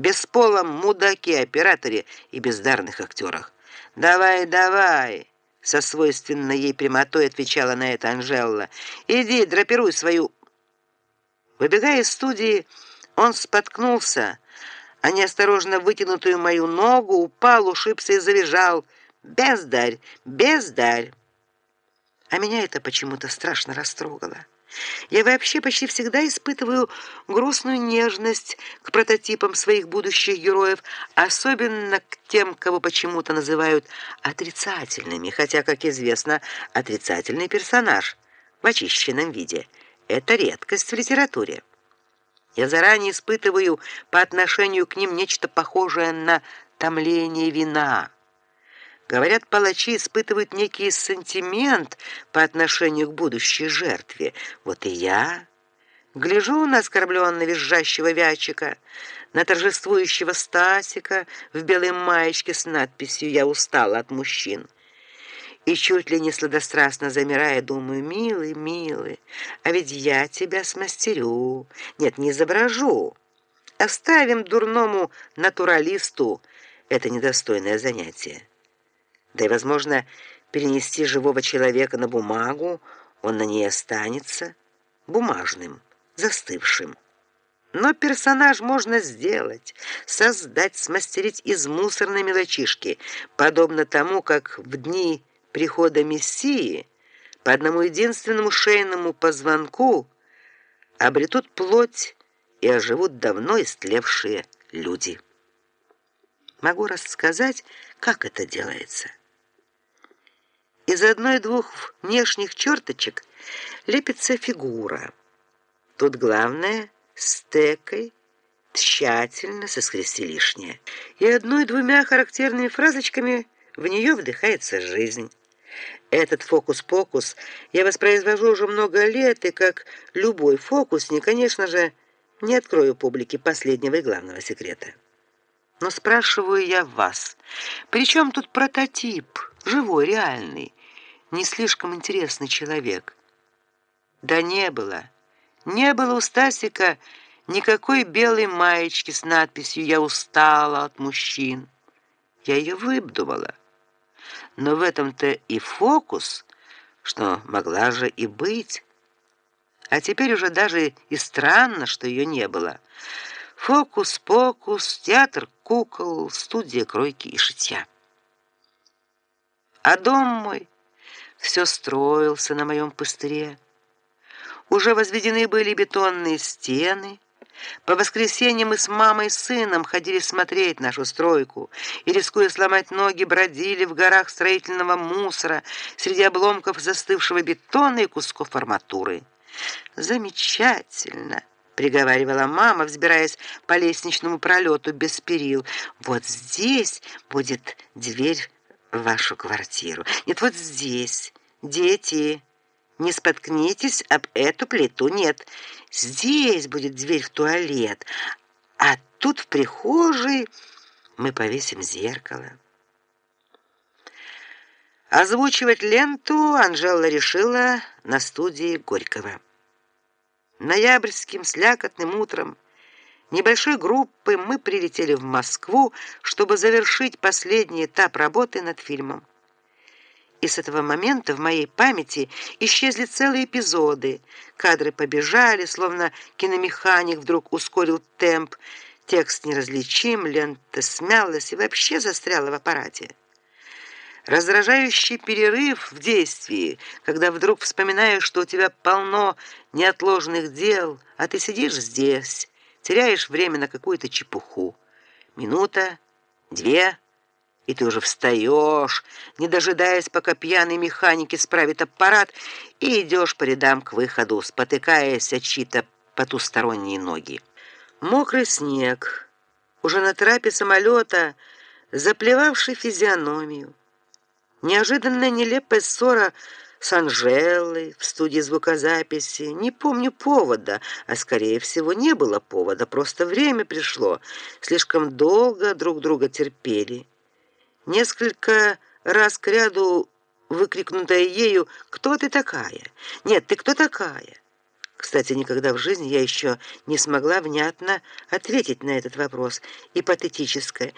бесполом мудаке, операторе и бездарных актерах. Давай, давай, со свойственной ей прямотой отвечала на это Анжелла. Иди, драпируй свою. Выбегая из студии, он споткнулся, а неосторожно вытянутую мою ногу упал, ушибся и завизжал: "Бездарь, бездарь!" А меня это почему-то страшно растрогало. Я вообще почти всегда испытываю грустную нежность к прототипам своих будущих героев, особенно к тем, кого почему-то называют отрицательными, хотя, как известно, отрицательный персонаж в очищенном виде это редкость в литературе. Я заранее испытываю по отношению к ним нечто похожее на томление вина. Говорят, палачи испытывают некий сантимент по отношению к будущей жертве. Вот и я гляжу на оскорбленно визжащего Вячика, на торжествующего Стасика в белой маечке с надписью «Я устала от мужчин». И чуть ли не сладострастно замирая, думаю, милый, милый, а ведь я тебя смастерю. Нет, не изображу. Оставим дурному натуралисту это недостойное занятие. Да и возможно, перенести живого человека на бумагу, он на ней останется бумажным, застывшим. Но персонаж можно сделать, создать, смастерить из мусорной мелочишки, подобно тому, как в дни прихода Мессии по одному единственному шейному позвонку обретут плоть и оживут давно истлевшие люди. Могу рассказать, как это делается. Из одной-двух внешних черточек лепится фигура. Тут главное стекой тщательно соскрести лишнее. И одной-двумя характерными фразочками в нее вдыхается жизнь. Этот фокус-покус я воспроизвожу уже много лет, и как любой фокусник, конечно же, не открою публике последнего и главного секрета. Но спрашиваю я вас, при чем тут прототип, живой, реальный? Не слишком интересный человек. Да не было. Не было у Стасика никакой белой маечки с надписью «Я устала от мужчин». Я ее выдумала. Но в этом-то и фокус, что могла же и быть. А теперь уже даже и странно, что ее не было. Фокус-покус, театр кукол, студия кройки и шитья. А дом мой все строился на моем пустыре. Уже возведены были бетонные стены. По воскресеньям мы с мамой и сыном ходили смотреть нашу стройку и, рискуя сломать ноги, бродили в горах строительного мусора среди обломков застывшего бетона и кусков арматуры. Замечательно, приговаривала мама, взбираясь по лестничному пролету без перил. Вот здесь будет дверь вашу квартиру. Нет, вот здесь. Дети, не споткнитесь об эту плиту. Нет, здесь будет дверь в туалет, а тут в прихожей мы повесим зеркало. Озвучивать ленту Анжела решила на студии Горького. Ноябрьским слякотным утром небольшой группой мы прилетели в Москву, чтобы завершить последний этап работы над фильмом. И с этого момента в моей памяти исчезли целые эпизоды. Кадры побежали, словно киномеханик вдруг ускорил темп. Текст неразличим, лента смялась и вообще застряла в аппарате. Раздражающий перерыв в действии, когда вдруг вспоминаешь, что у тебя полно неотложных дел, а ты сидишь здесь, теряешь время на какую-то чепуху. Минута, две, и ты уже встаешь, не дожидаясь, пока пьяный механик исправит аппарат, и идешь по рядам к выходу, спотыкаясь о чьи-то потусторонние ноги. Мокрый снег, уже на трапе самолета, заплевавший физиономию. Неожиданная нелепая ссора с Анжелой в студии звукозаписи. Не помню повода, а скорее всего не было повода, просто время пришло. Слишком долго друг друга терпели. Несколько раз к ряду выкрикнутая ею: "Кто ты такая? Нет, ты кто такая?" Кстати, никогда в жизни я еще не смогла внятно ответить на этот вопрос. И